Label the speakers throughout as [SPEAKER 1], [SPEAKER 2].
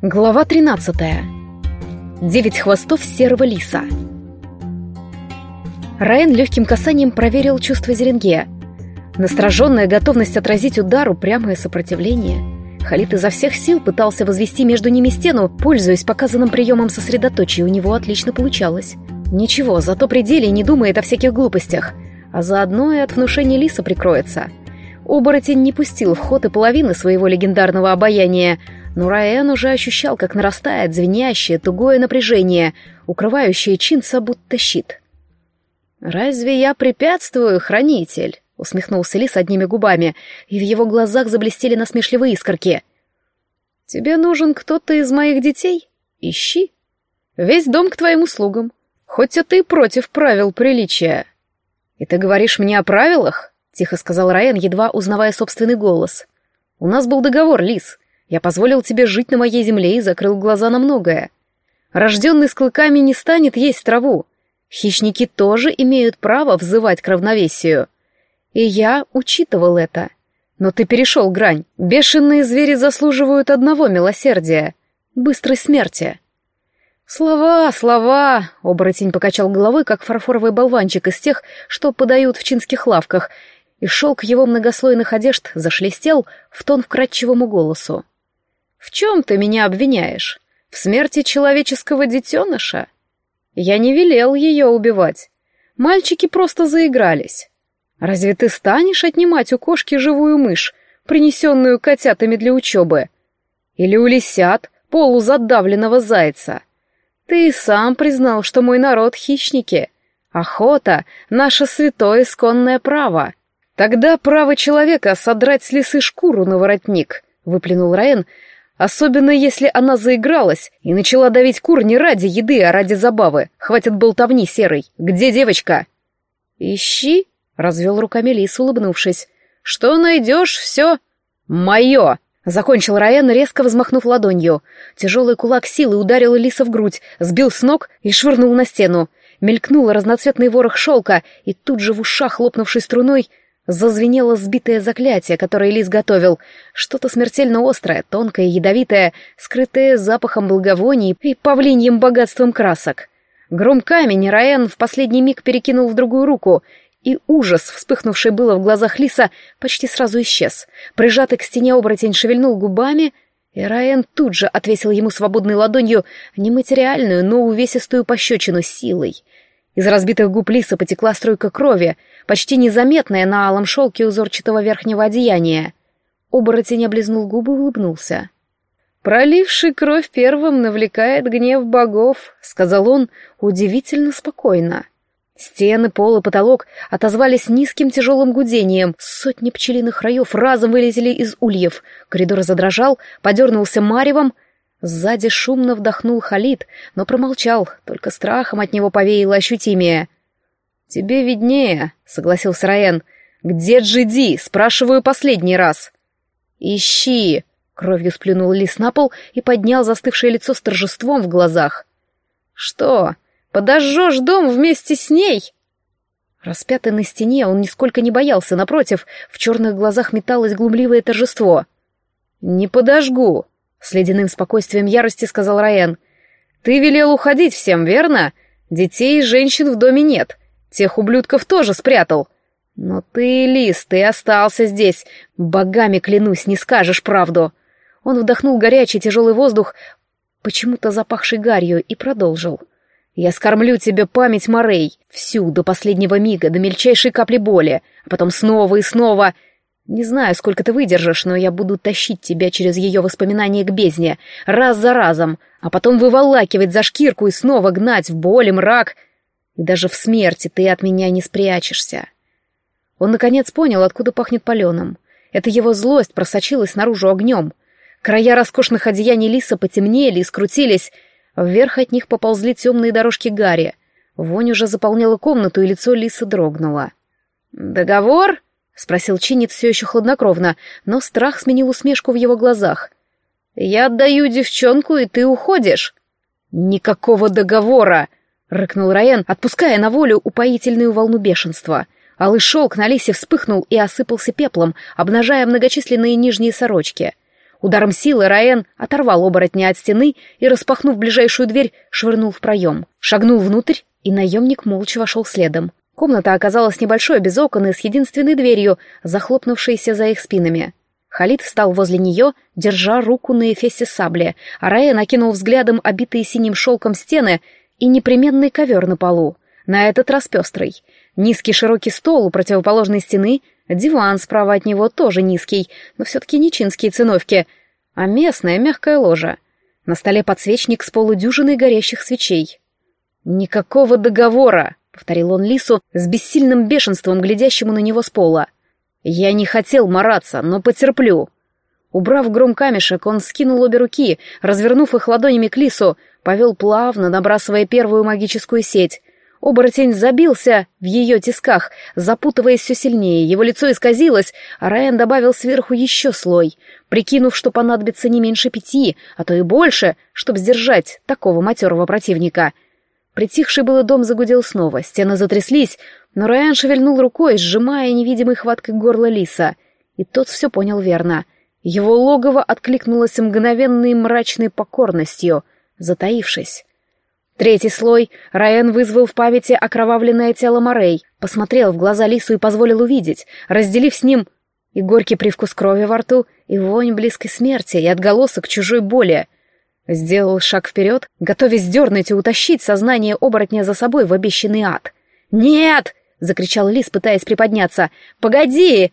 [SPEAKER 1] Глава 13. Девять хвостов серого лиса. Раен легким касанием проверил чувство Зеренге. Настороженная готовность отразить удар, упрямое сопротивление. Халид изо всех сил пытался возвести между ними стену, пользуясь показанным приемом сосредоточия, у него отлично получалось. Ничего, зато при деле не думает о всяких глупостях, а заодно и от внушения лиса прикроется. Оборотень не пустил в ход и половины своего легендарного обаяния, но Раэн уже ощущал, как нарастает звенящее, тугое напряжение, укрывающее Чинца будто щит. «Разве я препятствую, хранитель?» — усмехнулся Лис одними губами, и в его глазах заблестели насмешливые искорки. «Тебе нужен кто-то из моих детей? Ищи. Весь дом к твоим услугам, хоть и против правил приличия». «И ты говоришь мне о правилах?» — тихо сказал Раен, едва узнавая собственный голос. «У нас был договор, Лис. Я позволил тебе жить на моей земле и закрыл глаза на многое. Рожденный с клыками не станет есть траву. Хищники тоже имеют право взывать к равновесию. И я учитывал это. Но ты перешел грань. Бешеные звери заслуживают одного милосердия — быстрой смерти. «Слова, слова!» — оборотень покачал головой, как фарфоровый болванчик из тех, что подают в чинских лавках, и шелк его многослойных одежд зашлестел в тон вкрадчивому голосу. В чем ты меня обвиняешь? В смерти человеческого детеныша? Я не велел ее убивать. Мальчики просто заигрались. Разве ты станешь отнимать у кошки живую мышь, принесенную котятами для учебы? Или у лисят полузадавленного зайца? Ты сам признал, что мой народ — хищники. Охота — наше святое исконное право. Тогда право человека содрать с лисы шкуру на воротник, — выплюнул Раен, Особенно если она заигралась и начала давить кур не ради еды, а ради забавы. Хватит болтовни серой. Где девочка? Ищи, развел руками Лис, улыбнувшись. Что найдешь, все мое. Закончил Райан, резко взмахнув ладонью. Тяжелый кулак силы ударил Лиса в грудь, сбил с ног и швырнул на стену. Мелькнул разноцветный ворох шелка, и тут же в ушах, хлопнувшей струной, Зазвенело сбитое заклятие, которое Лис готовил. Что-то смертельно острое, тонкое, ядовитое, скрытое запахом благовоний и павлиньим богатством красок. Гром камень Раен в последний миг перекинул в другую руку, и ужас, вспыхнувший было в глазах Лиса, почти сразу исчез. Прижатый к стене оборотень шевельнул губами, и Раен тут же отвесил ему свободной ладонью нематериальную, но увесистую пощечину силой. Из разбитых губ Лиса потекла струйка крови, почти незаметная на алом шелке узорчатого верхнего одеяния. Оборотень облизнул губы и улыбнулся. «Проливший кровь первым навлекает гнев богов», — сказал он удивительно спокойно. Стены, пол и потолок отозвались низким тяжелым гудением. Сотни пчелиных раев разом вылезли из ульев. Коридор задрожал, подернулся маревом — Сзади шумно вдохнул Халид, но промолчал, только страхом от него повеяло ощутимее. «Тебе виднее», — согласился Раен. «Где Джиди? Спрашиваю последний раз». «Ищи!» — кровью сплюнул лис на пол и поднял застывшее лицо с торжеством в глазах. «Что, подожжешь дом вместе с ней?» Распятый на стене, он нисколько не боялся, напротив, в черных глазах металось глумливое торжество. «Не подожгу», с ледяным спокойствием ярости сказал Раен. «Ты велел уходить всем, верно? Детей и женщин в доме нет. Тех ублюдков тоже спрятал. Но ты, Лис, ты остался здесь. Богами клянусь, не скажешь правду». Он вдохнул горячий тяжелый воздух, почему-то запахший гарью, и продолжил. «Я скормлю тебе память Морей, всю, до последнего мига, до мельчайшей капли боли, а потом снова и снова, не знаю, сколько ты выдержишь, но я буду тащить тебя через ее воспоминания к бездне, раз за разом, а потом выволакивать за шкирку и снова гнать в боль и мрак. И даже в смерти ты от меня не спрячешься. Он, наконец, понял, откуда пахнет паленым. Это его злость просочилась наружу огнем. Края роскошных одеяний лиса потемнели и скрутились. Вверх от них поползли темные дорожки гари. Вонь уже заполняла комнату, и лицо лиса дрогнуло. «Договор?» — спросил Чинит все еще хладнокровно, но страх сменил усмешку в его глазах. «Я отдаю девчонку, и ты уходишь». «Никакого договора!» — рыкнул Раен, отпуская на волю упоительную волну бешенства. Алый шелк на лисе вспыхнул и осыпался пеплом, обнажая многочисленные нижние сорочки. Ударом силы Раен оторвал оборотня от стены и, распахнув ближайшую дверь, швырнул в проем. Шагнул внутрь, и наемник молча вошел следом. Комната оказалась небольшой, без окон и с единственной дверью, захлопнувшейся за их спинами. Халид встал возле нее, держа руку на эфесе сабли, а Раен накинул взглядом обитые синим шелком стены и непременный ковер на полу, на этот раз пестрый. Низкий широкий стол у противоположной стены, диван справа от него тоже низкий, но все-таки не чинские циновки, а местная мягкая ложа. На столе подсвечник с полудюжиной горящих свечей. «Никакого договора!» — повторил он Лису с бессильным бешенством, глядящему на него с пола. «Я не хотел мараться, но потерплю». Убрав гром камешек, он скинул обе руки, развернув их ладонями к Лису, повел плавно, набрасывая первую магическую сеть. Оборотень забился в ее тисках, запутываясь все сильнее, его лицо исказилось, а Райан добавил сверху еще слой, прикинув, что понадобится не меньше пяти, а то и больше, чтобы сдержать такого матерого противника. Притихший было дом загудел снова, стены затряслись, но Райан шевельнул рукой, сжимая невидимой хваткой горло лиса, и тот все понял верно. Его логово откликнулось мгновенной мрачной покорностью, затаившись. Третий слой Райан вызвал в памяти окровавленное тело Морей, посмотрел в глаза Лису и позволил увидеть, разделив с ним и горький привкус крови во рту, и вонь близкой смерти, и отголосок чужой боли. Сделал шаг вперед, готовясь дернуть и утащить сознание оборотня за собой в обещанный ад. «Нет!» — закричал Лис, пытаясь приподняться. «Погоди!»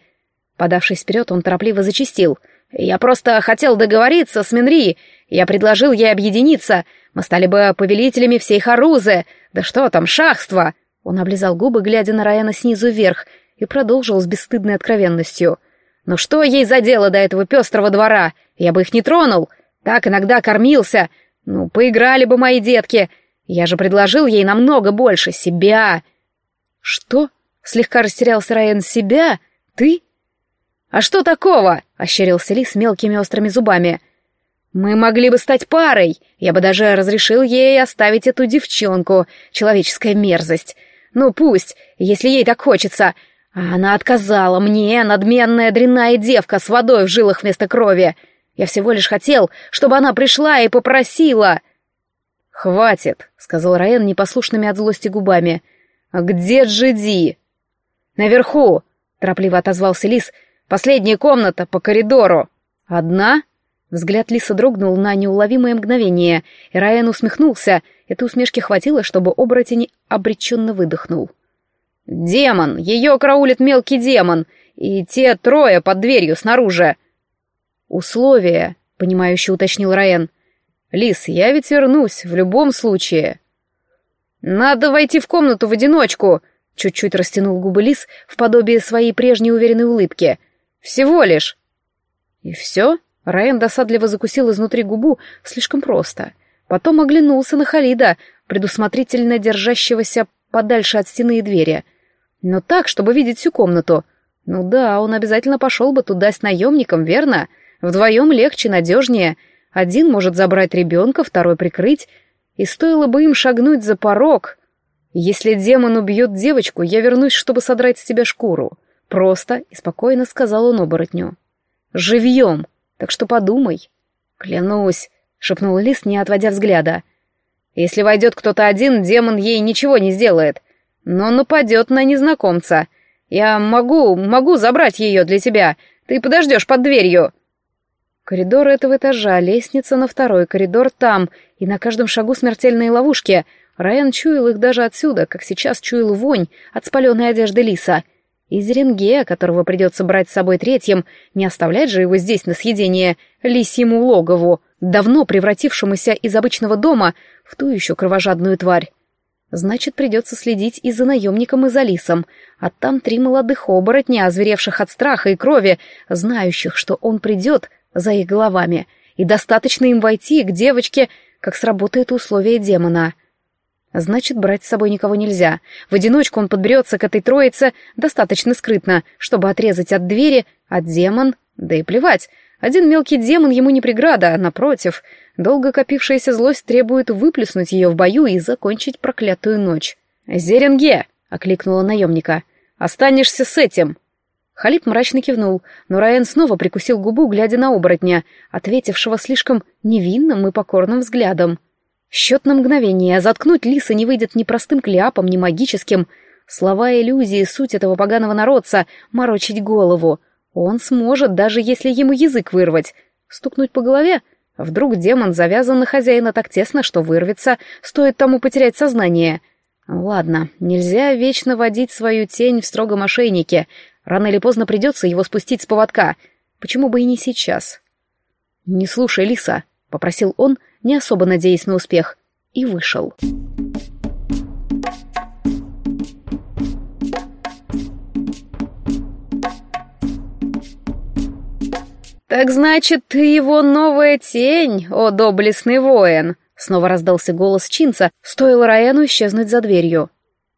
[SPEAKER 1] Подавшись вперед, он торопливо зачистил. «Я просто хотел договориться с Минри. Я предложил ей объединиться. Мы стали бы повелителями всей Харузы. Да что там, шахство!» Он облизал губы, глядя на Раяна снизу вверх, и продолжил с бесстыдной откровенностью. «Ну что ей за дело до этого пестрого двора? Я бы их не тронул. Так иногда кормился. Ну, поиграли бы мои детки. Я же предложил ей намного больше себя». «Что?» — слегка растерялся Райан. «Себя? Ты?» «А что такого?» — ощерился Лис мелкими острыми зубами. Мы могли бы стать парой. Я бы даже разрешил ей оставить эту девчонку. Человеческая мерзость. Ну пусть, если ей так хочется. А она отказала мне, надменная дрянная девка с водой в жилах вместо крови. Я всего лишь хотел, чтобы она пришла и попросила. «Хватит», — сказал Раен непослушными от злости губами. «А где Джиди?» «Наверху», — торопливо отозвался Лис. «Последняя комната по коридору». «Одна?» Взгляд Лиса дрогнул на неуловимое мгновение, и Райан усмехнулся. Этой усмешки хватило, чтобы оборотень обреченно выдохнул. «Демон! Ее караулит мелкий демон! И те трое под дверью снаружи!» «Условия», — понимающе уточнил Райан. «Лис, я ведь вернусь, в любом случае». «Надо войти в комнату в одиночку», — чуть-чуть растянул губы Лис в подобие своей прежней уверенной улыбки. «Всего лишь». «И все?» Райан досадливо закусил изнутри губу слишком просто. Потом оглянулся на Халида, предусмотрительно держащегося подальше от стены и двери. Но так, чтобы видеть всю комнату. Ну да, он обязательно пошел бы туда с наемником, верно? Вдвоем легче, надежнее. Один может забрать ребенка, второй прикрыть. И стоило бы им шагнуть за порог. Если демон убьет девочку, я вернусь, чтобы содрать с тебя шкуру. Просто и спокойно сказал он оборотню. Живьем! Так что подумай. Клянусь, шепнул Лис, не отводя взгляда. Если войдет кто-то один, демон ей ничего не сделает. Но нападет на незнакомца. Я могу, могу забрать ее для тебя. Ты подождешь под дверью. Коридор этого этажа, лестница на второй, коридор там, и на каждом шагу смертельные ловушки. Райан чуял их даже отсюда, как сейчас чуял вонь от спаленной одежды Лиса — из Ренгея, которого придется брать с собой третьим, не оставлять же его здесь на съедение лисьему логову, давно превратившемуся из обычного дома в ту еще кровожадную тварь. Значит, придется следить и за наемником, и за лисом, а там три молодых оборотня, озверевших от страха и крови, знающих, что он придет за их головами, и достаточно им войти к девочке, как сработает условие демона — Значит, брать с собой никого нельзя. В одиночку он подберется к этой троице достаточно скрытно, чтобы отрезать от двери, а демон... Да и плевать. Один мелкий демон ему не преграда, а напротив. Долго копившаяся злость требует выплеснуть ее в бою и закончить проклятую ночь. «Зеренге!» — окликнула наемника. «Останешься с этим!» Халид мрачно кивнул, но Раен снова прикусил губу, глядя на оборотня, ответившего слишком невинным и покорным взглядом. Счет на мгновение, а заткнуть лиса не выйдет ни простым кляпом, ни магическим. Слова иллюзии, суть этого поганого народца — морочить голову. Он сможет, даже если ему язык вырвать. Стукнуть по голове? Вдруг демон завязан на хозяина так тесно, что вырвется, стоит тому потерять сознание. Ладно, нельзя вечно водить свою тень в строгом ошейнике, Рано или поздно придется его спустить с поводка. Почему бы и не сейчас? «Не слушай, Лиса», — попросил он, не особо надеясь на успех, и вышел. «Так значит, ты его новая тень, о доблестный воин!» Снова раздался голос Чинца, стоило Раэну исчезнуть за дверью.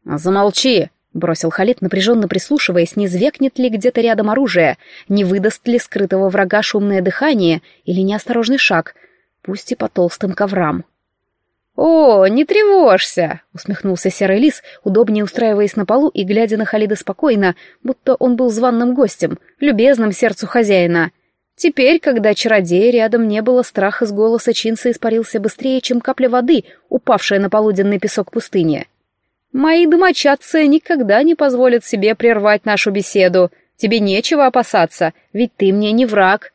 [SPEAKER 1] «Замолчи!» Бросил Халид, напряженно прислушиваясь, не звякнет ли где-то рядом оружие, не выдаст ли скрытого врага шумное дыхание или неосторожный шаг, пусть и по толстым коврам. «О, не тревожься!» — усмехнулся серый лис, удобнее устраиваясь на полу и глядя на Халида спокойно, будто он был званным гостем, любезным сердцу хозяина. Теперь, когда чародея рядом не было, страх из голоса Чинса испарился быстрее, чем капля воды, упавшая на полуденный песок пустыни. Мои домочадцы никогда не позволят себе прервать нашу беседу. Тебе нечего опасаться, ведь ты мне не враг».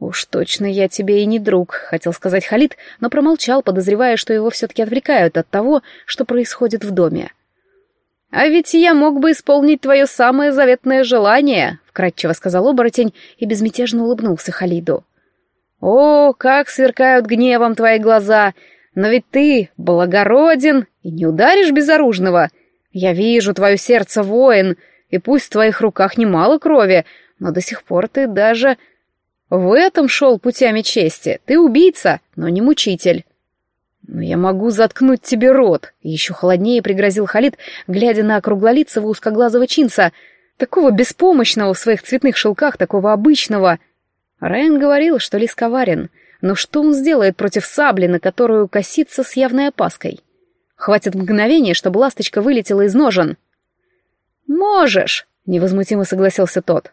[SPEAKER 1] «Уж точно я тебе и не друг», — хотел сказать Халид, но промолчал, подозревая, что его все-таки отвлекают от того, что происходит в доме. «А ведь я мог бы исполнить твое самое заветное желание», — вкратчиво сказал оборотень и безмятежно улыбнулся Халиду. «О, как сверкают гневом твои глаза! Но ведь ты благороден и не ударишь безоружного. Я вижу твое сердце, воин, и пусть в твоих руках немало крови, но до сих пор ты даже в этом шел путями чести. Ты убийца, но не мучитель. «Но я могу заткнуть тебе рот», — еще холоднее пригрозил Халид, глядя на округлолицего узкоглазого чинца, такого беспомощного в своих цветных шелках, такого обычного. Райан говорил, что лис коварен, но что он сделает против сабли, на которую косится с явной опаской? Хватит мгновения, чтобы ласточка вылетела из ножен. «Можешь», — невозмутимо согласился тот.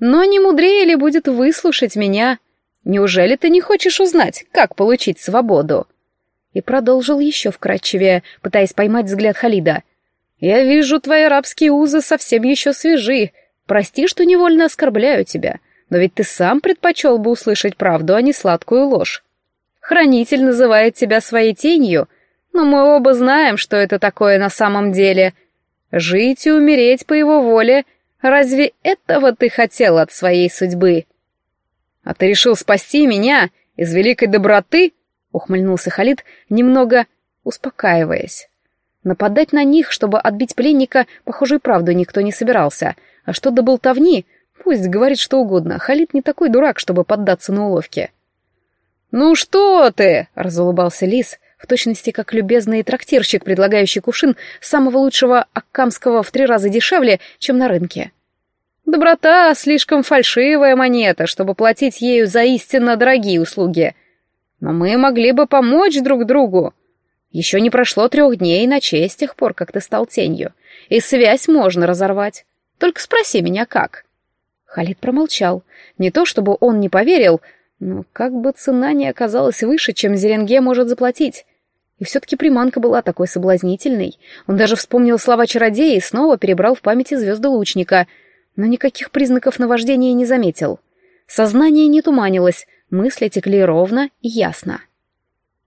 [SPEAKER 1] «Но не мудрее ли будет выслушать меня? Неужели ты не хочешь узнать, как получить свободу?» И продолжил еще вкратчивее, пытаясь поймать взгляд Халида. «Я вижу, твои рабские узы совсем еще свежи. Прости, что невольно оскорбляю тебя. Но ведь ты сам предпочел бы услышать правду, а не сладкую ложь. Хранитель называет тебя своей тенью, но мы оба знаем, что это такое на самом деле. Жить и умереть по его воле — Разве этого ты хотел от своей судьбы? А ты решил спасти меня из великой доброты? Ухмыльнулся Халид, немного успокаиваясь. Нападать на них, чтобы отбить пленника, похоже, и правду никто не собирался. А что до болтовни, Пусть говорит что угодно, Халид не такой дурак, чтобы поддаться на уловки. «Ну что ты!» — разулыбался лис, в точности как любезный трактирщик, предлагающий кувшин самого лучшего аккамского в три раза дешевле, чем на рынке. «Доброта — слишком фальшивая монета, чтобы платить ею за истинно дорогие услуги. Но мы могли бы помочь друг другу. Еще не прошло трех дней и ночей с тех пор, как ты стал тенью, и связь можно разорвать. Только спроси меня, как». Халид промолчал. Не то чтобы он не поверил, но как бы цена не оказалась выше, чем Зеренге может заплатить. И все-таки приманка была такой соблазнительной. Он даже вспомнил слова чародея и снова перебрал в памяти звезды лучника, но никаких признаков наваждения не заметил. Сознание не туманилось, мысли текли ровно и ясно.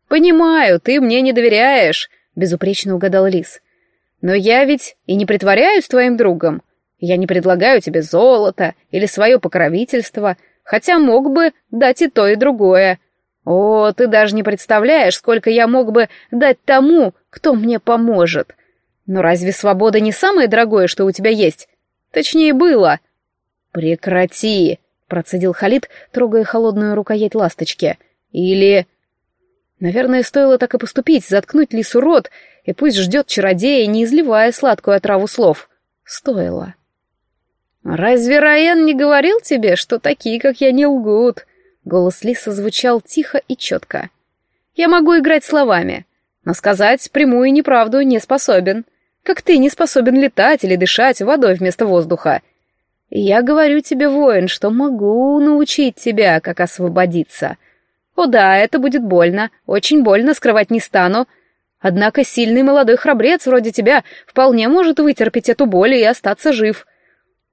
[SPEAKER 1] «Понимаю, ты мне не доверяешь», — безупречно угадал Лис. «Но я ведь и не притворяюсь твоим другом. Я не предлагаю тебе золото или свое покровительство, хотя мог бы дать и то, и другое. О, ты даже не представляешь, сколько я мог бы дать тому, кто мне поможет. Но разве свобода не самое дорогое, что у тебя есть? Точнее, было. Прекрати, процедил Халид, трогая холодную рукоять ласточки. Или... Наверное, стоило так и поступить, заткнуть лису рот, и пусть ждет чародея, не изливая сладкую отраву слов. Стоило. «Разве Раен не говорил тебе, что такие, как я, не лгут?» Голос Лиса звучал тихо и четко. «Я могу играть словами, но сказать прямую неправду не способен, как ты не способен летать или дышать водой вместо воздуха. Я говорю тебе, воин, что могу научить тебя, как освободиться. О да, это будет больно, очень больно, скрывать не стану. Однако сильный молодой храбрец вроде тебя вполне может вытерпеть эту боль и остаться жив.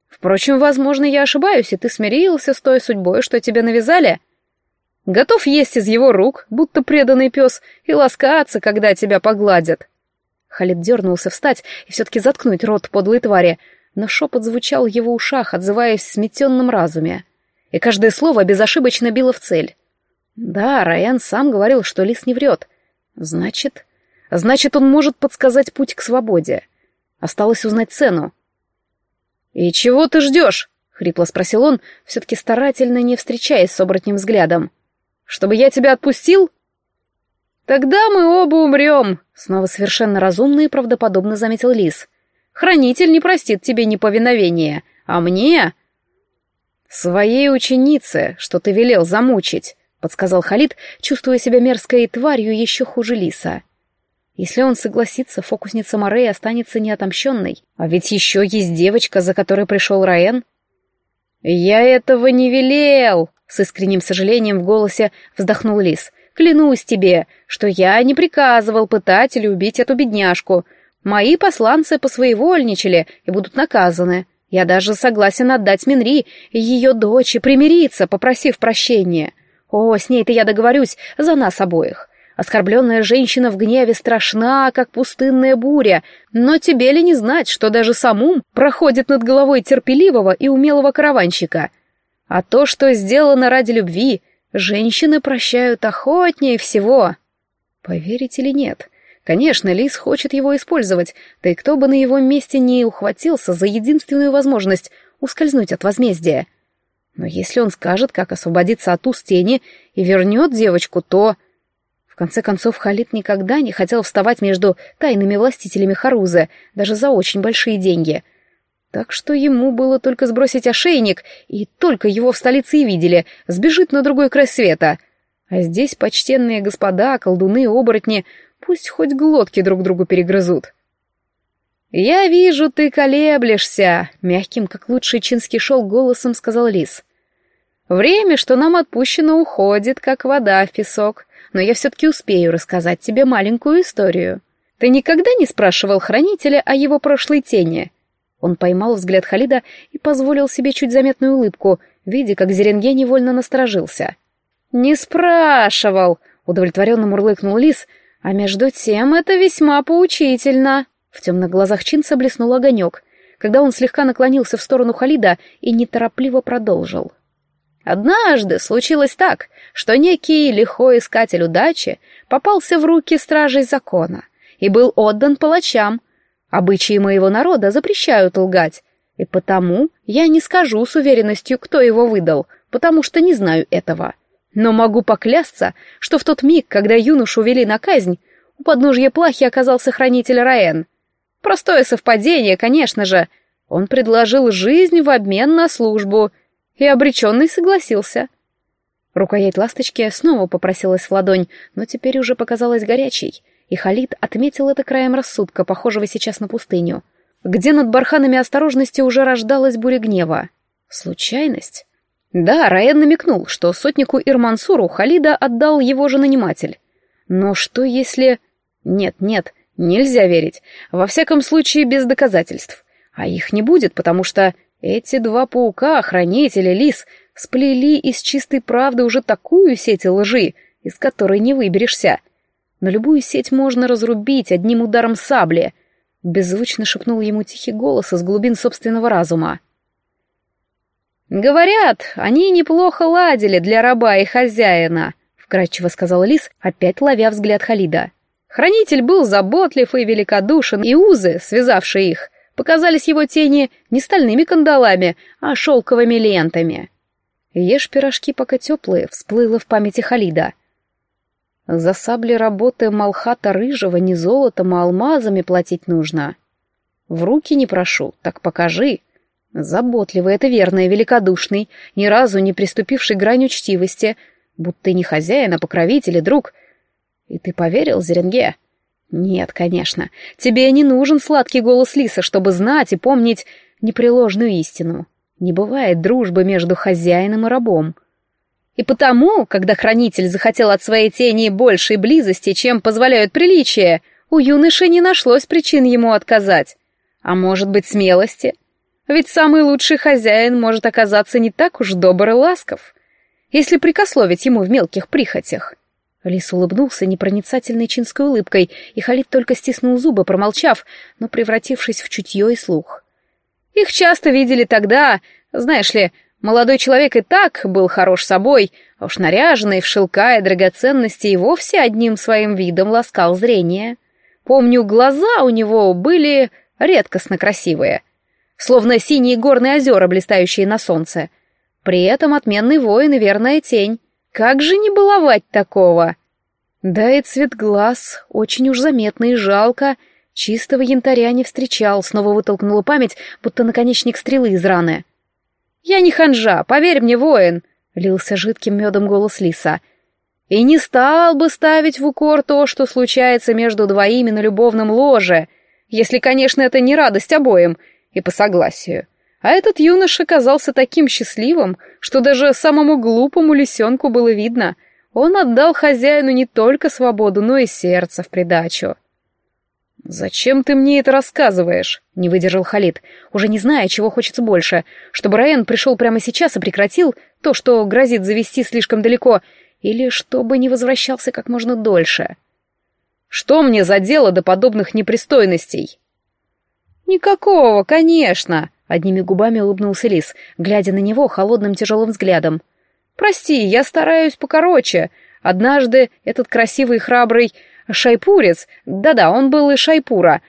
[SPEAKER 1] Впрочем, возможно, я ошибаюсь, и ты смирился с той судьбой, что тебе навязали. Готов есть из его рук, будто преданный пес, и ласкаться, когда тебя погладят. Халид дернулся встать и все-таки заткнуть рот подлой твари, но шепот звучал в его ушах, отзываясь в сметенном разуме. И каждое слово безошибочно било в цель. Да, Райан сам говорил, что лис не врет. Значит... Значит, он может подсказать путь к свободе. Осталось узнать цену. «И чего ты ждешь?» — хрипло спросил он, все-таки старательно не встречаясь с оборотнем взглядом. «Чтобы я тебя отпустил?» «Тогда мы оба умрем», — снова совершенно разумно и правдоподобно заметил Лис. «Хранитель не простит тебе неповиновения, а мне...» «Своей ученице, что ты велел замучить», — подсказал Халид, чувствуя себя мерзкой тварью еще хуже Лиса. Если он согласится, фокусница Морей останется неотомщенной. А ведь еще есть девочка, за которой пришел Раен. «Я этого не велел!» — с искренним сожалением в голосе вздохнул Лис. «Клянусь тебе, что я не приказывал пытать или убить эту бедняжку. Мои посланцы посвоевольничали и будут наказаны. Я даже согласен отдать Минри и ее дочь примириться, попросив прощения. О, с ней-то я договорюсь за нас обоих. Оскорбленная женщина в гневе страшна, как пустынная буря, но тебе ли не знать, что даже самум проходит над головой терпеливого и умелого караванщика? А то, что сделано ради любви, женщины прощают охотнее всего. Поверить или нет? Конечно, Лис хочет его использовать, да и кто бы на его месте не ухватился за единственную возможность ускользнуть от возмездия. Но если он скажет, как освободиться от уст тени и вернет девочку, то конце концов, Халид никогда не хотел вставать между тайными властителями Харузы, даже за очень большие деньги. Так что ему было только сбросить ошейник, и только его в столице и видели, сбежит на другой край света. А здесь почтенные господа, колдуны, оборотни, пусть хоть глотки друг другу перегрызут. «Я вижу, ты колеблешься», — мягким, как лучший чинский шел голосом сказал Лис. «Время, что нам отпущено, уходит, как вода в песок но я все-таки успею рассказать тебе маленькую историю. Ты никогда не спрашивал хранителя о его прошлой тени?» Он поймал взгляд Халида и позволил себе чуть заметную улыбку, видя, как Зеренге невольно насторожился. «Не спрашивал!» — удовлетворенно мурлыкнул лис, а между тем это весьма поучительно. В темных глазах Чинца блеснул огонек, когда он слегка наклонился в сторону Халида и неторопливо продолжил. Однажды случилось так, что некий лихой искатель удачи попался в руки стражей закона и был отдан палачам. Обычаи моего народа запрещают лгать, и потому я не скажу с уверенностью, кто его выдал, потому что не знаю этого. Но могу поклясться, что в тот миг, когда юношу вели на казнь, у подножья плахи оказался хранитель Раен. Простое совпадение, конечно же. Он предложил жизнь в обмен на службу — и обреченный согласился. Рукоять ласточки снова попросилась в ладонь, но теперь уже показалась горячей, и Халид отметил это краем рассудка, похожего сейчас на пустыню, где над барханами осторожности уже рождалась буря гнева. Случайность? Да, Раен намекнул, что сотнику Ирмансуру Халида отдал его же наниматель. Но что если... Нет, нет, нельзя верить. Во всяком случае, без доказательств. А их не будет, потому что эти два паука, хранители лис, сплели из чистой правды уже такую сеть лжи, из которой не выберешься. Но любую сеть можно разрубить одним ударом сабли. Беззвучно шепнул ему тихий голос из глубин собственного разума. «Говорят, они неплохо ладили для раба и хозяина», — вкратчиво сказал Лис, опять ловя взгляд Халида. Хранитель был заботлив и великодушен, и узы, связавшие их, показались его тени не стальными кандалами, а шелковыми лентами. «Ешь пирожки, пока теплые», — всплыло в памяти Халида. За сабли работы Малхата Рыжего не золотом, а алмазами платить нужно. В руки не прошу, так покажи. Заботливый, это верно, и великодушный, ни разу не приступивший грань учтивости, будто не хозяин, а покровитель и друг. И ты поверил, Зеренге?» Нет, конечно, тебе не нужен сладкий голос Лиса, чтобы знать и помнить непреложную истину. Не бывает дружбы между хозяином и рабом. И потому, когда хранитель захотел от своей тени большей близости, чем позволяют приличия, у юноши не нашлось причин ему отказать. А может быть, смелости? Ведь самый лучший хозяин может оказаться не так уж добр и ласков, если прикословить ему в мелких прихотях. Лис улыбнулся непроницательной чинской улыбкой, и Халид только стиснул зубы, промолчав, но превратившись в чутье и слух. Их часто видели тогда, знаешь ли, молодой человек и так был хорош собой, а уж наряженный в шелка и драгоценности и вовсе одним своим видом ласкал зрение. Помню, глаза у него были редкостно красивые, словно синие горные озера, блистающие на солнце. При этом отменный воин и верная тень. Как же не баловать такого? Да и цвет глаз очень уж заметный и жалко. Чистого янтаря не встречал, снова вытолкнула память, будто наконечник стрелы из раны. «Я не ханжа, поверь мне, воин!» — лился жидким медом голос лиса. «И не стал бы ставить в укор то, что случается между двоими на любовном ложе, если, конечно, это не радость обоим, и по согласию. А этот юноша казался таким счастливым, что даже самому глупому лисенку было видно. Он отдал хозяину не только свободу, но и сердце в придачу. «Зачем ты мне это рассказываешь?» — не выдержал Халид, уже не зная, чего хочется больше, чтобы Раен пришел прямо сейчас и прекратил то, что грозит завести слишком далеко, или чтобы не возвращался как можно дольше. «Что мне за дело до подобных непристойностей?» «Никакого, конечно!» — одними губами улыбнулся Лис, глядя на него холодным тяжелым взглядом. «Прости, я стараюсь покороче. Однажды этот красивый храбрый шайпурец, да-да, он был и шайпура,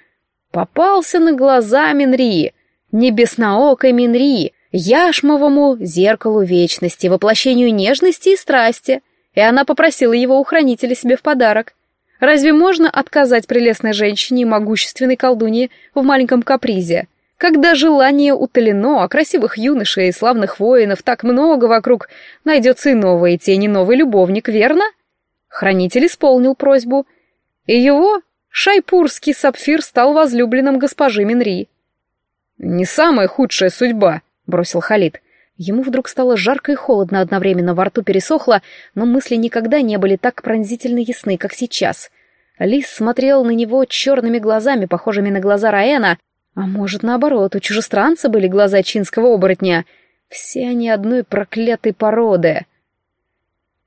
[SPEAKER 1] попался на глаза Минри, небесноокой Минри, яшмовому зеркалу вечности, воплощению нежности и страсти, и она попросила его у хранителя себе в подарок. Разве можно отказать прелестной женщине и могущественной колдунье в маленьком капризе? Когда желание утолено, а красивых юношей и славных воинов так много вокруг, найдется и новая тень, и новый любовник, верно? Хранитель исполнил просьбу, и его, шайпурский сапфир, стал возлюбленным госпожи Минри. «Не самая худшая судьба», — бросил Халид. Ему вдруг стало жарко и холодно одновременно, во рту пересохло, но мысли никогда не были так пронзительно ясны, как сейчас. Лис смотрел на него черными глазами, похожими на глаза Раэна, а может, наоборот, у чужестранца были глаза чинского оборотня. Все они одной проклятой породы.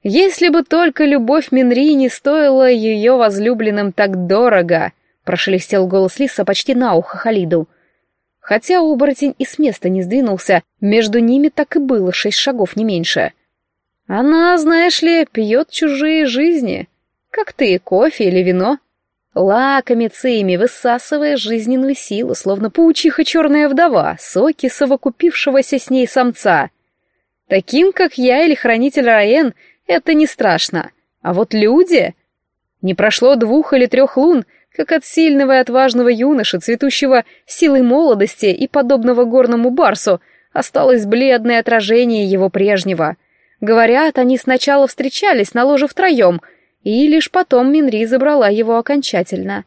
[SPEAKER 1] «Если бы только любовь Минри не стоила ее возлюбленным так дорого!» — прошелестел голос Лиса почти на ухо Халиду — Хотя оборотень и с места не сдвинулся, между ними так и было шесть шагов, не меньше. Она, знаешь ли, пьет чужие жизни. Как ты, кофе или вино. Лакомится ими, высасывая жизненную силу, словно паучиха черная вдова, соки совокупившегося с ней самца. Таким, как я или хранитель Раен, это не страшно. А вот люди... Не прошло двух или трех лун, как от сильного и отважного юноши, цветущего силой молодости и подобного горному барсу, осталось бледное отражение его прежнего. Говорят, они сначала встречались на ложе втроем, и лишь потом Минри забрала его окончательно.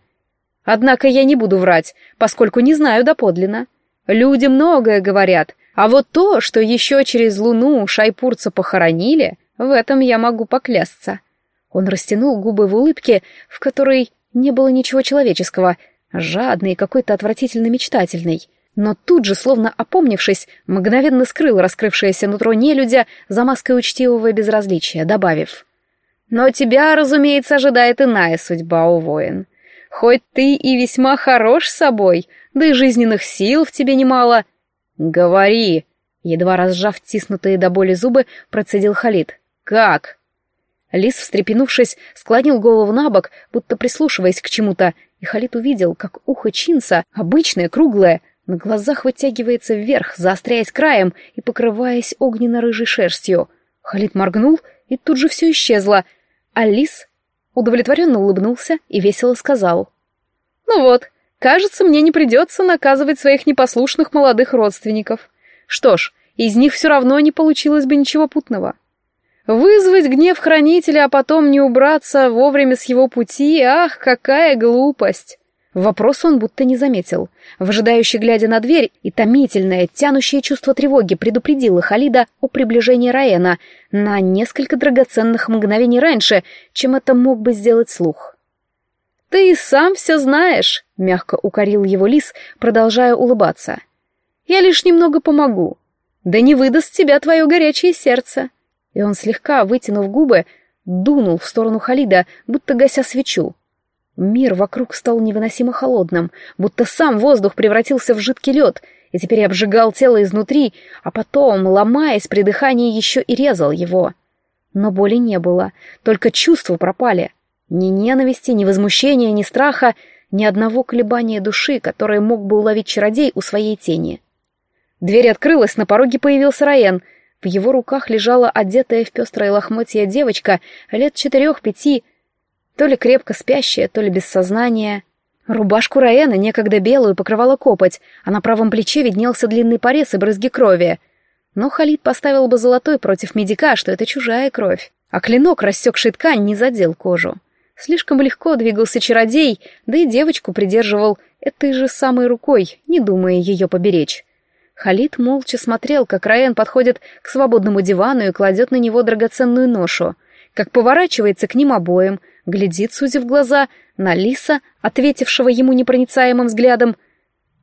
[SPEAKER 1] Однако я не буду врать, поскольку не знаю доподлинно. Люди многое говорят, а вот то, что еще через луну шайпурца похоронили, в этом я могу поклясться. Он растянул губы в улыбке, в которой не было ничего человеческого, жадный и какой-то отвратительно мечтательный. Но тут же, словно опомнившись, мгновенно скрыл раскрывшееся нутро нелюдя за маской учтивого безразличия, добавив. «Но тебя, разумеется, ожидает иная судьба, о воин. Хоть ты и весьма хорош собой, да и жизненных сил в тебе немало. Говори!» Едва разжав тиснутые до боли зубы, процедил Халид. «Как?» Лис, встрепенувшись, склонил голову на бок, будто прислушиваясь к чему-то, и Халид увидел, как ухо Чинса, обычное, круглое, на глазах вытягивается вверх, заостряясь краем и покрываясь огненно-рыжей шерстью. Халид моргнул, и тут же все исчезло, а Лис удовлетворенно улыбнулся и весело сказал. «Ну вот, кажется, мне не придется наказывать своих непослушных молодых родственников. Что ж, из них все равно не получилось бы ничего путного». Вызвать гнев хранителя, а потом не убраться вовремя с его пути, ах, какая глупость! Вопрос он будто не заметил. Выжидающий, глядя на дверь, и томительное, тянущее чувство тревоги предупредило Халида о приближении Раена на несколько драгоценных мгновений раньше, чем это мог бы сделать слух. «Ты и сам все знаешь», — мягко укорил его лис, продолжая улыбаться. «Я лишь немного помогу. Да не выдаст тебя твое горячее сердце». И он, слегка вытянув губы, дунул в сторону Халида, будто гася свечу. Мир вокруг стал невыносимо холодным, будто сам воздух превратился в жидкий лед и теперь обжигал тело изнутри, а потом, ломаясь при дыхании, еще и резал его. Но боли не было, только чувства пропали. Ни ненависти, ни возмущения, ни страха, ни одного колебания души, которое мог бы уловить чародей у своей тени. Дверь открылась, на пороге появился Раен. В его руках лежала одетая в пестрое лохмотье девочка лет четырех-пяти, то ли крепко спящая, то ли без сознания. Рубашку Раэна, некогда белую, покрывала копоть, а на правом плече виднелся длинный порез и брызги крови. Но Халид поставил бы золотой против медика, что это чужая кровь. А клинок, рассекший ткань, не задел кожу. Слишком легко двигался чародей, да и девочку придерживал этой же самой рукой, не думая ее поберечь. Халид молча смотрел, как Раен подходит к свободному дивану и кладет на него драгоценную ношу, как поворачивается к ним обоим — глядит, сузив глаза, на Лиса, ответившего ему непроницаемым взглядом.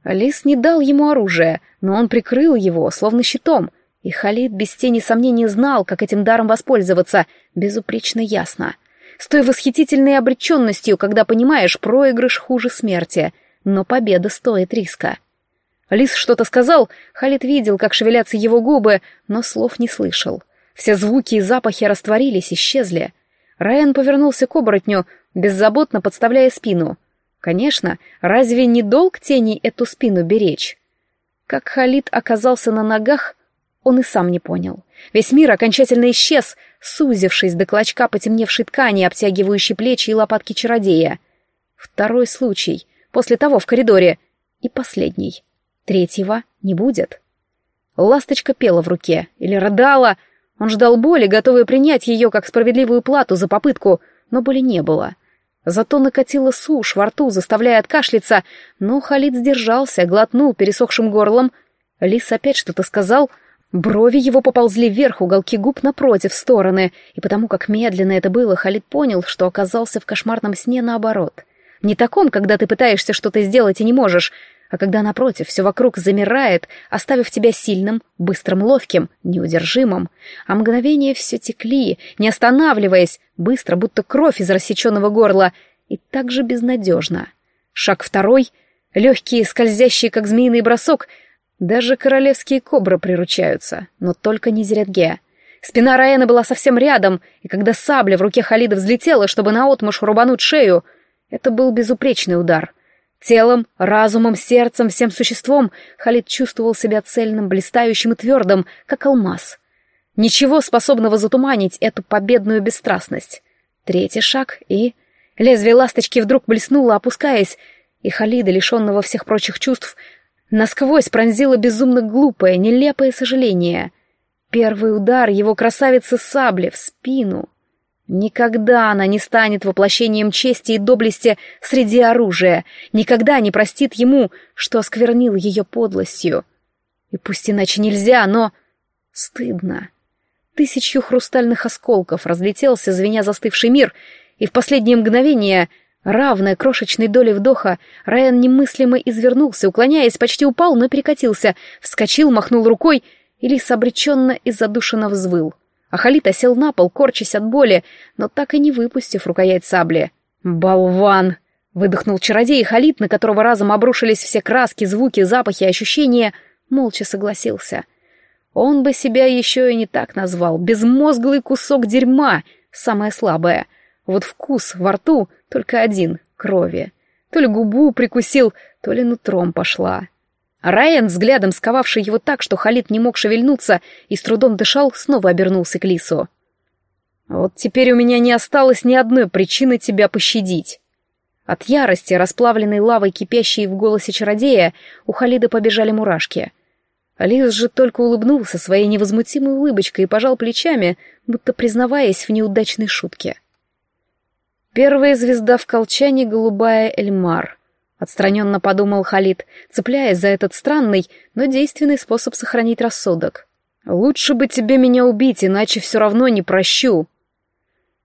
[SPEAKER 1] Лис не дал ему оружие, но он прикрыл его, словно щитом, и Халид без тени сомнения знал, как этим даром воспользоваться, безупречно ясно. С той восхитительной обреченностью, когда понимаешь, проигрыш хуже смерти, но победа стоит риска. Лис что-то сказал, Халид видел, как шевелятся его губы, но слов не слышал. Все звуки и запахи растворились, исчезли. Райан повернулся к оборотню, беззаботно подставляя спину. Конечно, разве не долг тени эту спину беречь? Как Халид оказался на ногах, он и сам не понял. Весь мир окончательно исчез, сузившись до клочка потемневшей ткани, обтягивающей плечи и лопатки чародея. Второй случай, после того в коридоре, и последний. Третьего не будет. Ласточка пела в руке или рыдала — он ждал боли, готовый принять ее как справедливую плату за попытку, но боли не было. Зато накатила сушь во рту, заставляя откашляться, но Халид сдержался, глотнул пересохшим горлом. Лис опять что-то сказал, брови его поползли вверх, уголки губ напротив, стороны, и потому как медленно это было, Халид понял, что оказался в кошмарном сне наоборот. Не таком, когда ты пытаешься что-то сделать и не можешь, а когда, напротив, все вокруг замирает, оставив тебя сильным, быстрым, ловким, неудержимым, а мгновения все текли, не останавливаясь, быстро, будто кровь из рассеченного горла, и так же безнадежно. Шаг второй, легкие, скользящие, как змеиный бросок, даже королевские кобры приручаются, но только не Зеретге. Спина Раэна была совсем рядом, и когда сабля в руке Халида взлетела, чтобы наотмашь рубануть шею, это был безупречный удар — Телом, разумом, сердцем, всем существом Халид чувствовал себя цельным, блистающим и твердым, как алмаз. Ничего способного затуманить эту победную бесстрастность. Третий шаг и... Лезвие ласточки вдруг блеснуло, опускаясь, и Халида, лишенного всех прочих чувств, насквозь пронзило безумно глупое, нелепое сожаление. Первый удар его красавицы сабли в спину. Никогда она не станет воплощением чести и доблести среди оружия, никогда не простит ему, что осквернил ее подлостью. И пусть иначе нельзя, но... Стыдно. Тысячью хрустальных осколков разлетелся, звеня застывший мир, и в последнее мгновение, равное крошечной доле вдоха, Райан немыслимо извернулся, уклоняясь, почти упал, но перекатился, вскочил, махнул рукой, и лис обреченно и задушенно взвыл — а Халид осел на пол, корчась от боли, но так и не выпустив рукоять сабли. «Болван!» — выдохнул чародей, и Халид, на которого разом обрушились все краски, звуки, запахи, ощущения, молча согласился. Он бы себя еще и не так назвал. Безмозглый кусок дерьма, самое слабое. Вот вкус во рту только один — крови. То ли губу прикусил, то ли нутром пошла. Райан, взглядом сковавший его так, что Халид не мог шевельнуться и с трудом дышал, снова обернулся к Лису. «Вот теперь у меня не осталось ни одной причины тебя пощадить». От ярости, расплавленной лавой, кипящей в голосе чародея, у Халида побежали мурашки. Лис же только улыбнулся своей невозмутимой улыбочкой и пожал плечами, будто признаваясь в неудачной шутке. Первая звезда в колчане — голубая Эльмар — отстраненно подумал Халид, цепляясь за этот странный, но действенный способ сохранить рассудок. «Лучше бы тебе меня убить, иначе все равно не прощу».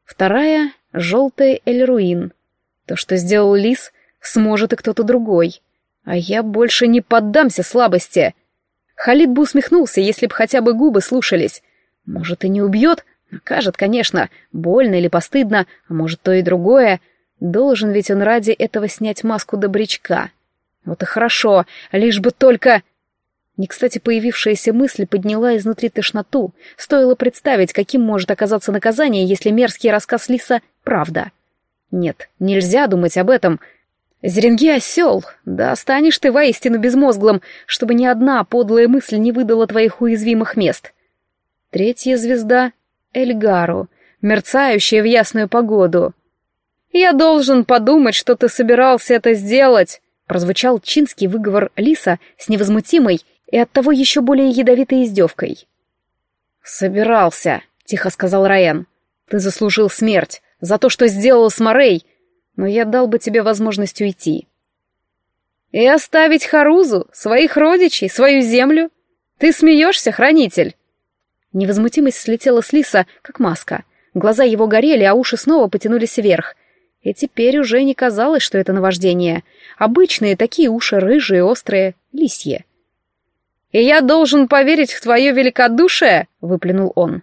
[SPEAKER 1] Вторая — желтая Эльруин. То, что сделал Лис, сможет и кто-то другой. А я больше не поддамся слабости. Халид бы усмехнулся, если б хотя бы губы слушались. Может, и не убьет, накажет, конечно, больно или постыдно, а может, то и другое. Должен ведь он ради этого снять маску добрячка. Вот и хорошо, лишь бы только... Не кстати появившаяся мысль подняла изнутри тошноту. Стоило представить, каким может оказаться наказание, если мерзкий рассказ Лиса — правда. Нет, нельзя думать об этом — Зеренги осел, да станешь ты воистину безмозглым, чтобы ни одна подлая мысль не выдала твоих уязвимых мест. Третья звезда — Эльгару, мерцающая в ясную погоду. «Я должен подумать, что ты собирался это сделать», — прозвучал чинский выговор Лиса с невозмутимой и оттого еще более ядовитой издевкой. «Собирался», — тихо сказал Раен. «Ты заслужил смерть за то, что сделал с Морей, но я дал бы тебе возможность уйти. И оставить Харузу, своих родичей, свою землю? Ты смеешься, хранитель? Невозмутимость слетела с лиса, как маска. Глаза его горели, а уши снова потянулись вверх. И теперь уже не казалось, что это наваждение. Обычные такие уши рыжие, острые, лисье. «И я должен поверить в твое великодушие?» — выплюнул он.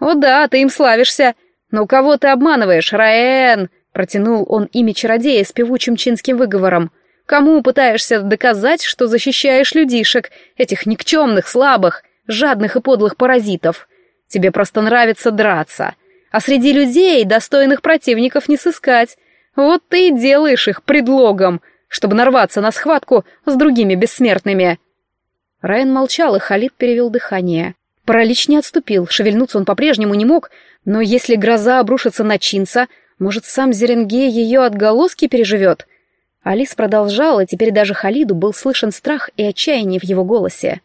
[SPEAKER 1] «О да, ты им славишься. Но кого ты обманываешь, Раэн? Протянул он имя чародея с певучим чинским выговором. «Кому пытаешься доказать, что защищаешь людишек, этих никчемных, слабых, жадных и подлых паразитов? Тебе просто нравится драться. А среди людей достойных противников не сыскать. Вот ты и делаешь их предлогом, чтобы нарваться на схватку с другими бессмертными». Райан молчал, и Халид перевел дыхание. Паралич не отступил, шевельнуться он по-прежнему не мог, но если гроза обрушится на Чинца, может, сам Зеренге ее отголоски переживет? Алис продолжала, теперь даже Халиду был слышен страх и отчаяние в его голосе.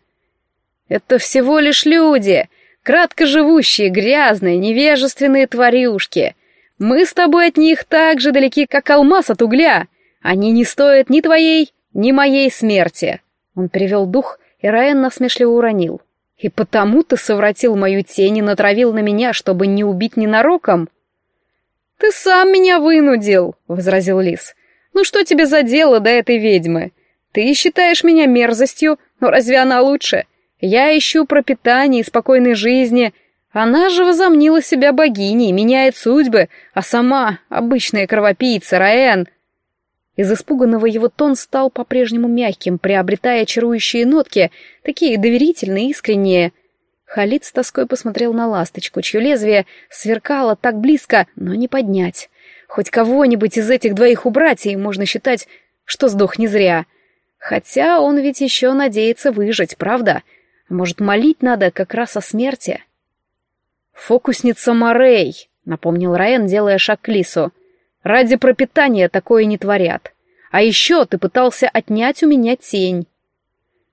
[SPEAKER 1] «Это всего лишь люди, краткоживущие, грязные, невежественные тварюшки. Мы с тобой от них так же далеки, как алмаз от угля. Они не стоят ни твоей, ни моей смерти». Он перевел дух, и Раен насмешливо уронил. «И потому ты совратил мою тень и натравил на меня, чтобы не убить ненароком?» «Ты сам меня вынудил», — возразил Лис. «Ну что тебе за дело до этой ведьмы? Ты считаешь меня мерзостью, но разве она лучше? Я ищу пропитание и спокойной жизни. Она же возомнила себя богиней, меняет судьбы, а сама обычная кровопийца, Раэн». Из испуганного его тон стал по-прежнему мягким, приобретая чарующие нотки, такие доверительные, искренние — Халид с тоской посмотрел на ласточку, чье лезвие сверкало так близко, но не поднять. Хоть кого-нибудь из этих двоих убрать, и можно считать, что сдох не зря. Хотя он ведь еще надеется выжить, правда? Может, молить надо как раз о смерти? «Фокусница Морей», — напомнил Раен, делая шаг к Лису. «Ради пропитания такое не творят. А еще ты пытался отнять у меня тень».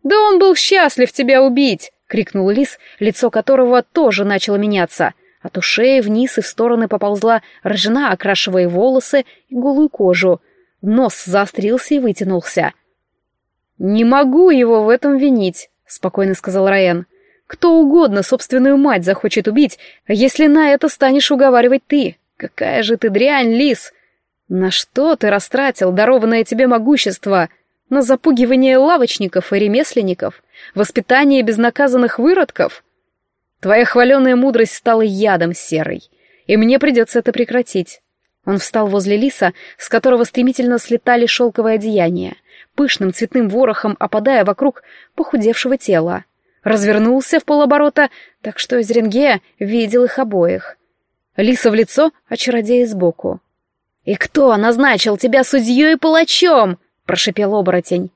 [SPEAKER 1] «Да он был счастлив тебя убить!» крикнул лис, лицо которого тоже начало меняться. От ушей вниз и в стороны поползла ржана, окрашивая волосы и голую кожу. Нос заострился и вытянулся. «Не могу его в этом винить», — спокойно сказал Раен. «Кто угодно собственную мать захочет убить, если на это станешь уговаривать ты. Какая же ты дрянь, лис! На что ты растратил дарованное тебе могущество?» На запугивание лавочников и ремесленников? Воспитание безнаказанных выродков? Твоя хваленая мудрость стала ядом серой, и мне придется это прекратить. Он встал возле лиса, с которого стремительно слетали шелковые одеяния, пышным цветным ворохом опадая вокруг похудевшего тела. Развернулся в полоборота, так что Зеренге видел их обоих. Лиса в лицо, а чародея сбоку. «И кто назначил тебя судьей и палачом?» прошипел оборотень.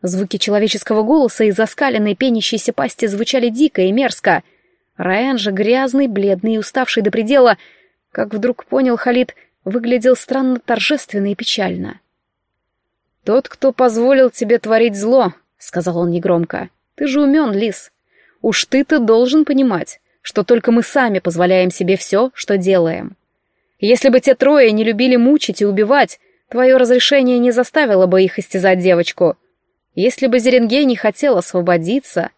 [SPEAKER 1] Звуки человеческого голоса из оскаленной пенящейся пасти звучали дико и мерзко. Райан же, грязный, бледный и уставший до предела, как вдруг понял Халид, выглядел странно торжественно и печально. «Тот, кто позволил тебе творить зло», — сказал он негромко, — «ты же умен, лис. Уж ты-то должен понимать, что только мы сами позволяем себе все, что делаем. Если бы те трое не любили мучить и убивать, Твое разрешение не заставило бы их истязать девочку. Если бы Зеренгей не хотел освободиться,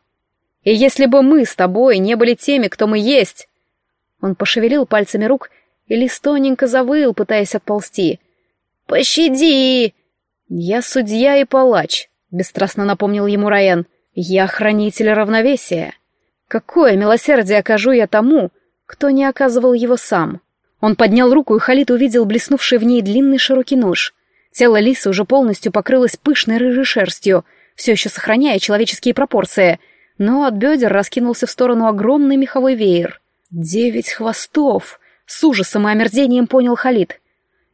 [SPEAKER 1] и если бы мы с тобой не были теми, кто мы есть... Он пошевелил пальцами рук, и лист тоненько завыл, пытаясь отползти. «Пощади!» «Я судья и палач», — бесстрастно напомнил ему Райан. «Я хранитель равновесия. Какое милосердие окажу я тому, кто не оказывал его сам?» Он поднял руку, и Халид увидел блеснувший в ней длинный широкий нож. Тело лисы уже полностью покрылось пышной рыжей шерстью, все еще сохраняя человеческие пропорции, но от бедер раскинулся в сторону огромный меховой веер. «Девять хвостов!» — с ужасом и омерзением понял Халид.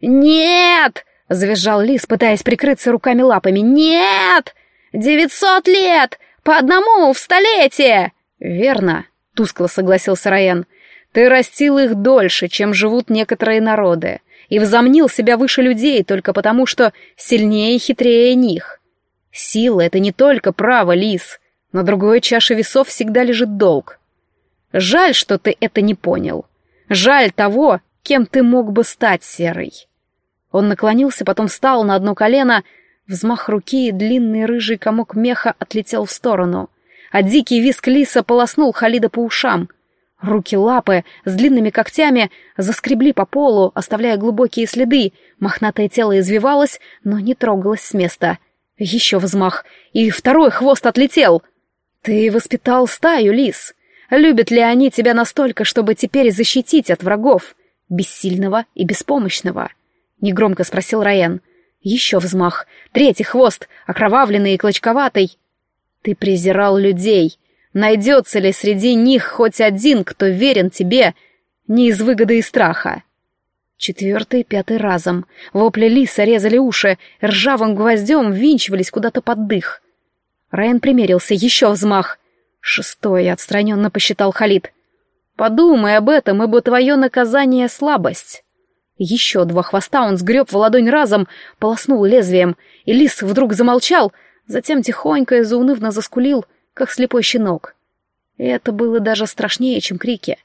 [SPEAKER 1] «Нет!» — завизжал лис, пытаясь прикрыться руками-лапами. «Нет! Девятьсот лет! По одному в столетие!» «Верно», — тускло согласился Райан. Ты растил их дольше, чем живут некоторые народы, и возомнил себя выше людей только потому, что сильнее и хитрее них. Сила — это не только право, лис. На другой чаше весов всегда лежит долг. Жаль, что ты это не понял. Жаль того, кем ты мог бы стать, Серый. Он наклонился, потом встал на одно колено, взмах руки и длинный рыжий комок меха отлетел в сторону, а дикий виск лиса полоснул Халида по ушам — Руки-лапы с длинными когтями заскребли по полу, оставляя глубокие следы. Мохнатое тело извивалось, но не трогалось с места. Еще взмах, и второй хвост отлетел. «Ты воспитал стаю, лис. Любят ли они тебя настолько, чтобы теперь защитить от врагов? Бессильного и беспомощного?» Негромко спросил Райан. Еще взмах, третий хвост, окровавленный и клочковатый. «Ты презирал людей» Найдется ли среди них хоть один, кто верен тебе не из выгоды и страха? Четвертый, пятый разом. Вопли лиса резали уши, ржавым гвоздем ввинчивались куда-то под дых. Райан примерился, еще взмах. Шестой, отстраненно посчитал Халид. Подумай об этом, ибо твое наказание — слабость. Еще два хвоста он сгреб в ладонь разом, полоснул лезвием, и лис вдруг замолчал, затем тихонько и заунывно заскулил — как слепой щенок. И это было даже страшнее, чем крики.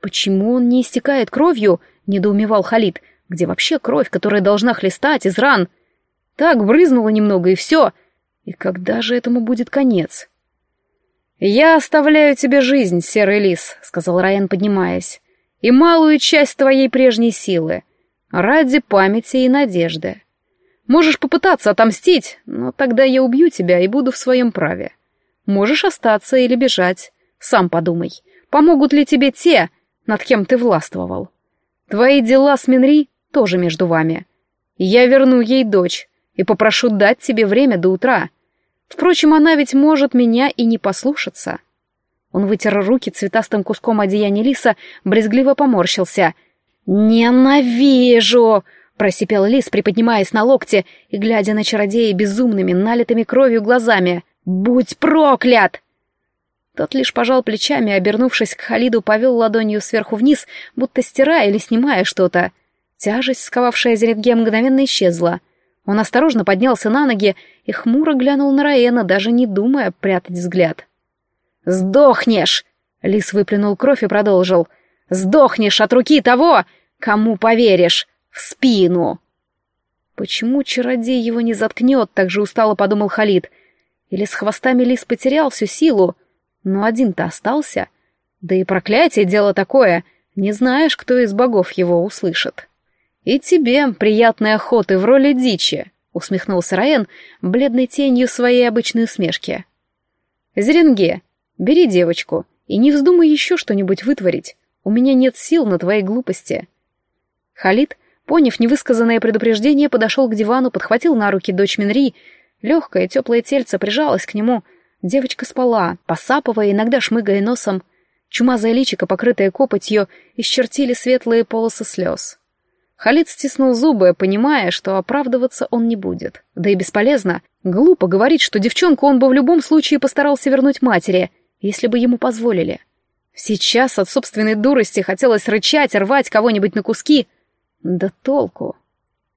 [SPEAKER 1] «Почему он не истекает кровью?» — недоумевал Халид. «Где вообще кровь, которая должна хлестать из ран?» Так брызнуло немного, и все. И когда же этому будет конец? «Я оставляю тебе жизнь, серый лис», — сказал Райан, поднимаясь, «и малую часть твоей прежней силы, ради памяти и надежды. Можешь попытаться отомстить, но тогда я убью тебя и буду в своем праве. Можешь остаться или бежать. Сам подумай, помогут ли тебе те, над кем ты властвовал. Твои дела с Минри тоже между вами. Я верну ей дочь и попрошу дать тебе время до утра. Впрочем, она ведь может меня и не послушаться. Он вытер руки цветастым куском одеяния лиса, брезгливо поморщился. «Ненавижу!» — просипел лис, приподнимаясь на локте и глядя на чародея безумными, налитыми кровью глазами. «Будь проклят!» Тот лишь пожал плечами, обернувшись к Халиду, повел ладонью сверху вниз, будто стирая или снимая что-то. Тяжесть, сковавшая Зеретге, мгновенно исчезла. Он осторожно поднялся на ноги и хмуро глянул на Раена, даже не думая прятать взгляд. «Сдохнешь!» — Лис выплюнул кровь и продолжил. «Сдохнешь от руки того, кому поверишь! В спину!» «Почему чародей его не заткнет?» — так же устало подумал Халид. Или с хвостами лис потерял всю силу, но один-то остался. Да и проклятие дело такое, не знаешь, кто из богов его услышит. И тебе приятной охоты в роли дичи, усмехнулся Раен, бледной тенью своей обычной усмешки. Зеренге, бери девочку и не вздумай еще что-нибудь вытворить. У меня нет сил на твои глупости. Халид, поняв невысказанное предупреждение, подошел к дивану, подхватил на руки дочь Минри Легкое, теплое тельце прижалось к нему. Девочка спала, посапывая, иногда шмыгая носом. Чумазая личико, покрытое копотью, исчертили светлые полосы слез. Халид стиснул зубы, понимая, что оправдываться он не будет. Да и бесполезно. Глупо говорить, что девчонку он бы в любом случае постарался вернуть матери, если бы ему позволили. Сейчас от собственной дурости хотелось рычать, рвать кого-нибудь на куски. Да толку.